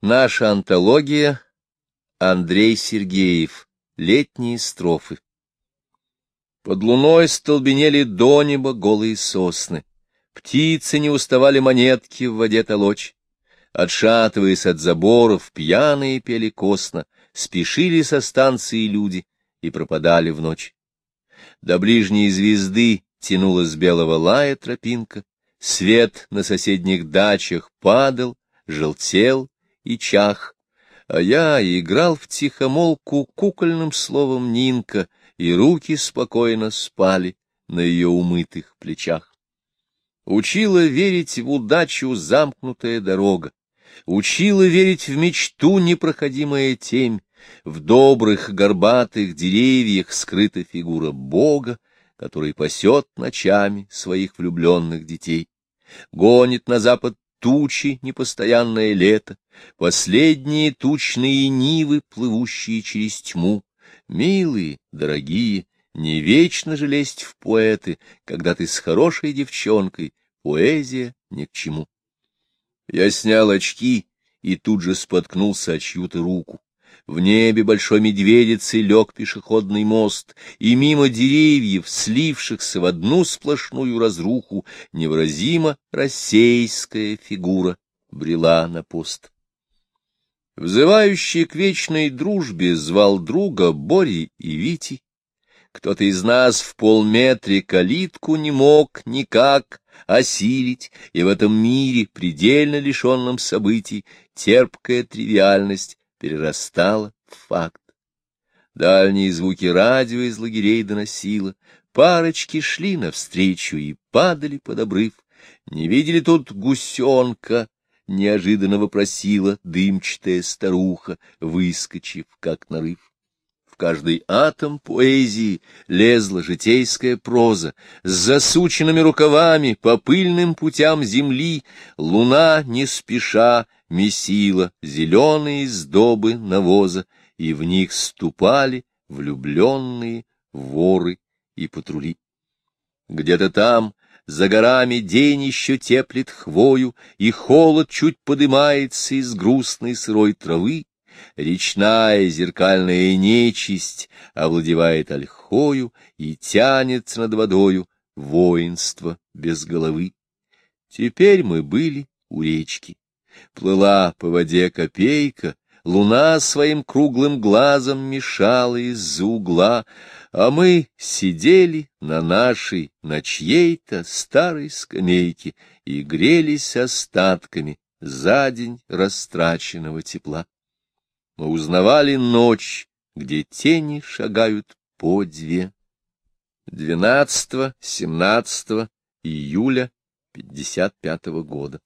Наша антология Андрей Сергеев. Летние строфы. Под луной столбенели до неба голые сосны. Птицы не уставали монетки в воде толочь. Отшатываясь от заборов, пьяные пели косно, спешили со станции люди и пропадали в ночь. До ближней звезды тянулась белого лая тропинка, свет на соседних дачах падал, желтел, и чах, а я играл в тихомолку кукольным словом Нинка, и руки спокойно спали на ее умытых плечах. Учила верить в удачу замкнутая дорога, учила верить в мечту непроходимая темь, в добрых горбатых деревьях скрыта фигура Бога, который пасет ночами своих влюбленных детей, гонит на запад тучи непостоянное лето, последние тучные нивы, плывущие через тьму. Милые, дорогие, не вечно же лезть в поэты, когда ты с хорошей девчонкой, поэзия ни к чему. Я снял очки и тут же споткнулся о чью-то руку. В небе большой медведицей лег пешеходный мост, и мимо деревьев, слившихся в одну сплошную разруху, невыразимо рассейская фигура брела на пост. Взывающий к вечной дружбе звал друга Бори и Вити. Кто-то из нас в полметре калитку не мог никак осилить, и в этом мире, предельно лишенном событий, терпкая тривиальность перерастала в факт. Дальние звуки радио из лагерей доносило, парочки шли навстречу и падали под обрыв. Не видели тут гусенка, неожиданно вопросила дымчатая старуха, выскочив, как нарыв. В каждый атом поэзии лезла житейская проза, с засученными рукавами по пыльным путям земли луна не спеша месила зеленые сдобы навоза, и в них ступали влюбленные воры и патрули. Где-то там, за горами, день еще теплит хвою, и холод чуть подымается из грустной сырой травы, речная зеркальная нечисть овладевает ольхою и тянется над водою воинство без головы. Теперь мы были у речки. Плыла по воде копейка, луна своим круглым глазом мешала из-за угла, а мы сидели на нашей, на чьей-то старой скамейке и грелись остатками за день растраченного тепла. Мы узнавали ночь, где тени шагают по две. 12-17 июля 55 -го года.